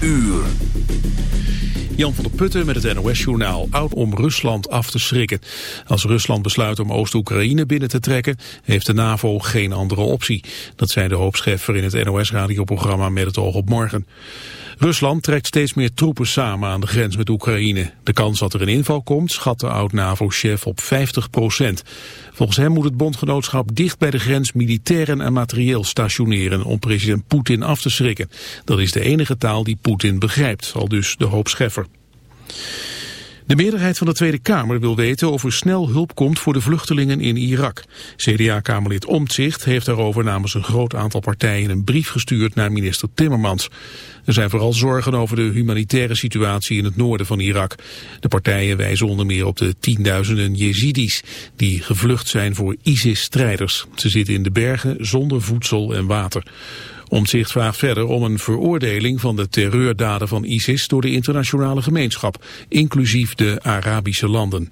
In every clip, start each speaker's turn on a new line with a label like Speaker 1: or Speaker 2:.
Speaker 1: uur.
Speaker 2: Jan van der Putten met het NOS-journaal. Oud om Rusland af te schrikken. Als Rusland besluit om Oost-Oekraïne binnen te trekken... heeft de NAVO geen andere optie. Dat zei de hoopscheffer in het NOS-radioprogramma Met het oog op morgen. Rusland trekt steeds meer troepen samen aan de grens met Oekraïne. De kans dat er een inval komt schat de oud-NAVO-chef op 50 procent. Volgens hem moet het bondgenootschap dicht bij de grens militairen en materieel stationeren om president Poetin af te schrikken. Dat is de enige taal die Poetin begrijpt, al dus de hoop Scheffer. De meerderheid van de Tweede Kamer wil weten of er snel hulp komt voor de vluchtelingen in Irak. CDA-kamerlid Omtzigt heeft daarover namens een groot aantal partijen een brief gestuurd naar minister Timmermans. Er zijn vooral zorgen over de humanitaire situatie in het noorden van Irak. De partijen wijzen onder meer op de tienduizenden Jezidis die gevlucht zijn voor ISIS-strijders. Ze zitten in de bergen zonder voedsel en water. Omtzigt vraagt verder om een veroordeling van de terreurdaden van ISIS door de internationale gemeenschap, inclusief de Arabische landen.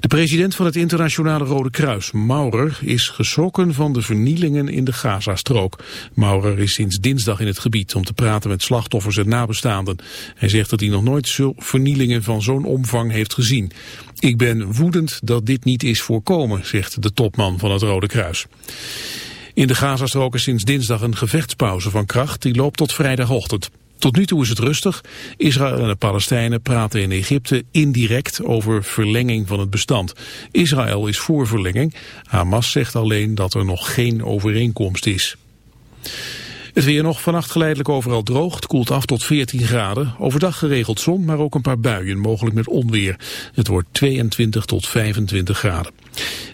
Speaker 2: De president van het internationale Rode Kruis, Maurer, is geschrokken van de vernielingen in de Gazastrook. Maurer is sinds dinsdag in het gebied om te praten met slachtoffers en nabestaanden. Hij zegt dat hij nog nooit vernielingen van zo'n omvang heeft gezien. Ik ben woedend dat dit niet is voorkomen, zegt de topman van het Rode Kruis. In de Gazastrook is sinds dinsdag een gevechtspauze van kracht. Die loopt tot vrijdagochtend. Tot nu toe is het rustig. Israël en de Palestijnen praten in Egypte indirect over verlenging van het bestand. Israël is voor verlenging. Hamas zegt alleen dat er nog geen overeenkomst is. Het weer nog vannacht geleidelijk overal droog. Koelt af tot 14 graden. Overdag geregeld zon, maar ook een paar buien, mogelijk met onweer. Het wordt 22 tot 25 graden.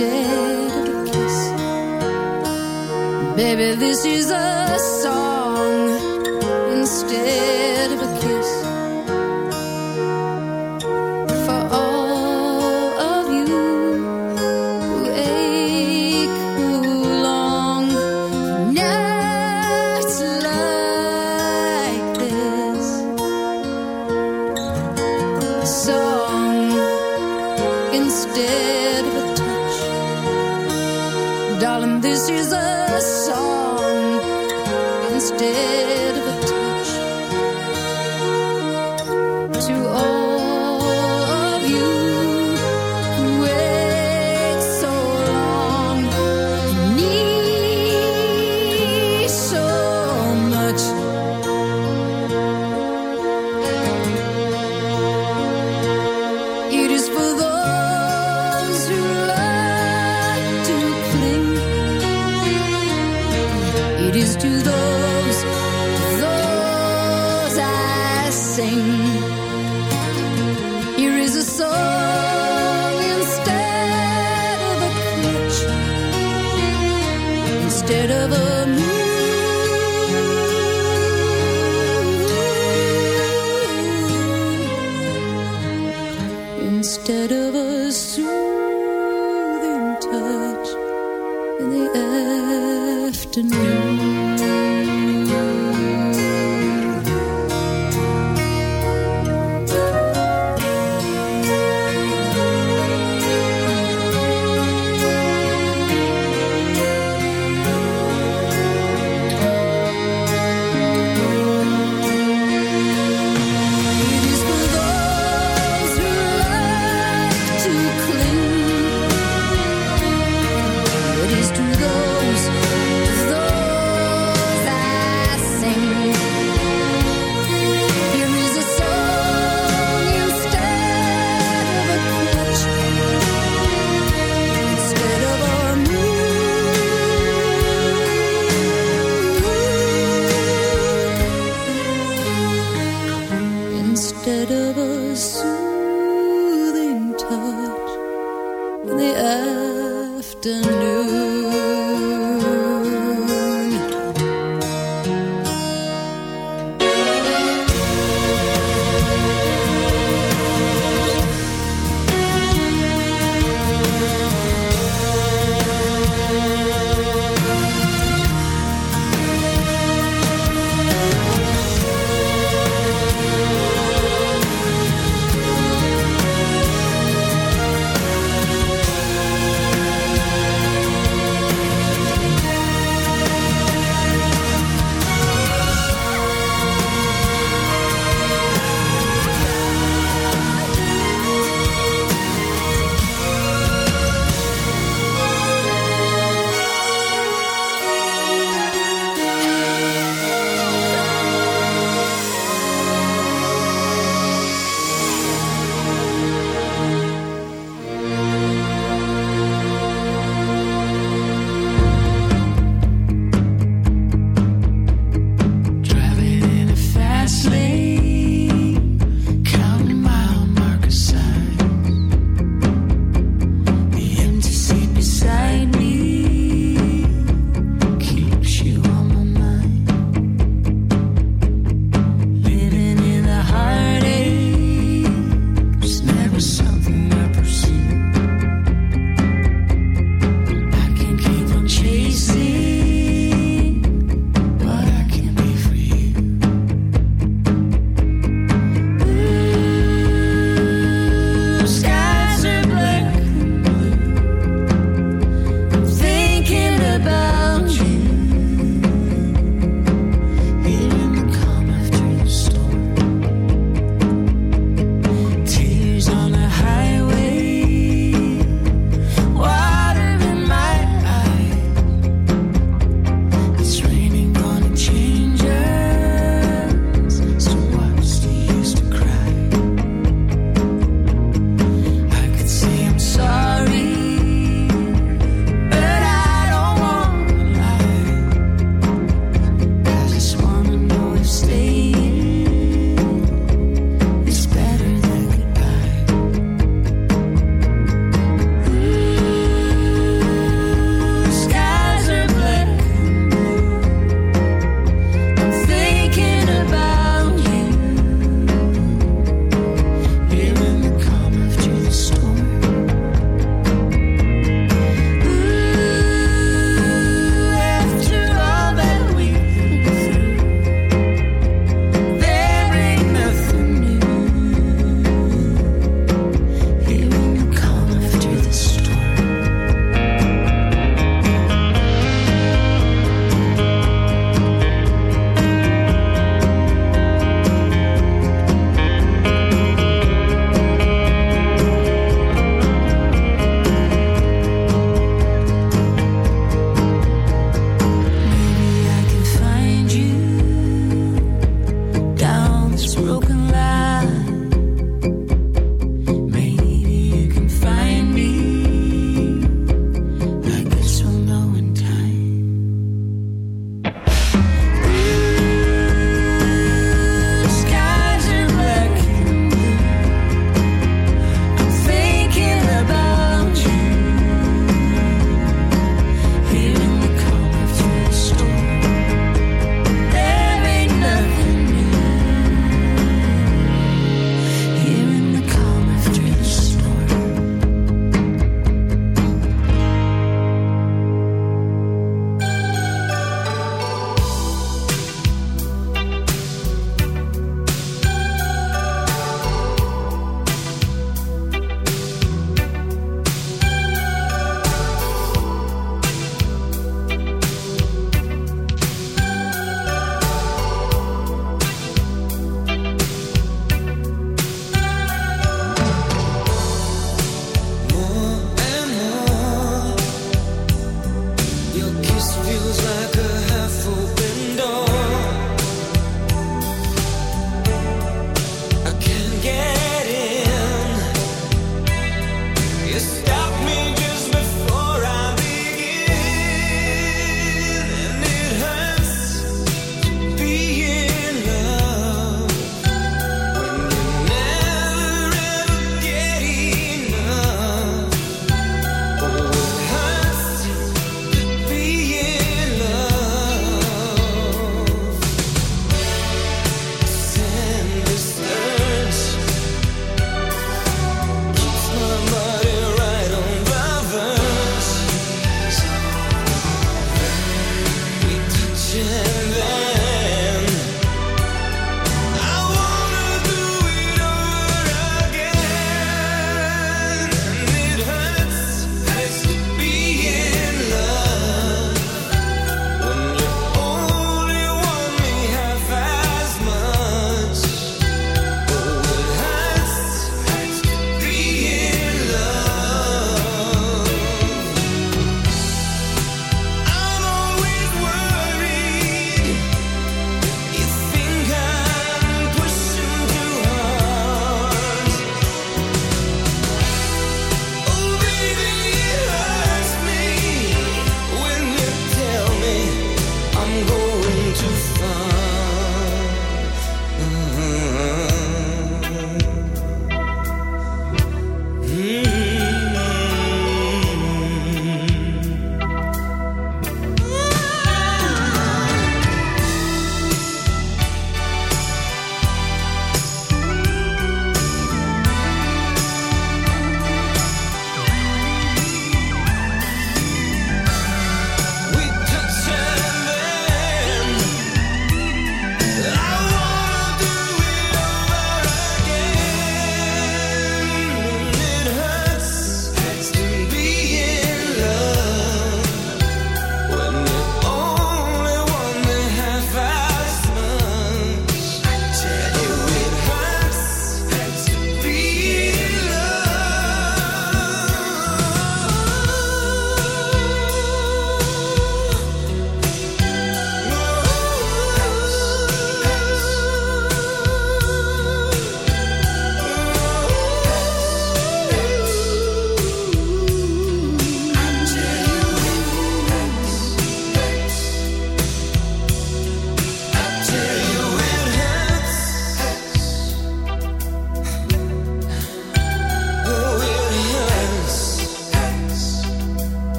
Speaker 3: instead of a kiss.
Speaker 4: Baby, this is us.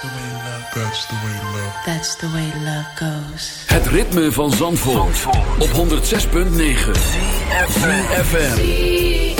Speaker 5: That's the way love. That's the way love.
Speaker 6: That's the way love goes.
Speaker 3: Het ritme van Zandvoort, Zandvoort. op 106.9 FM.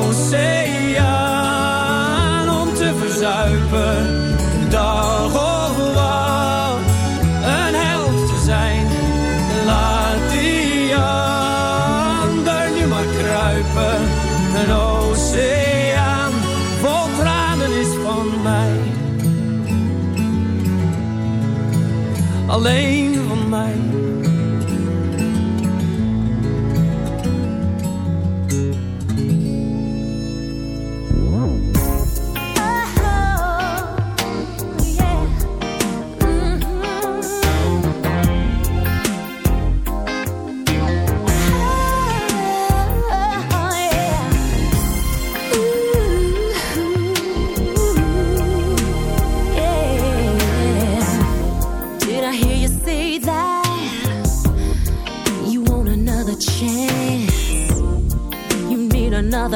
Speaker 1: Alleen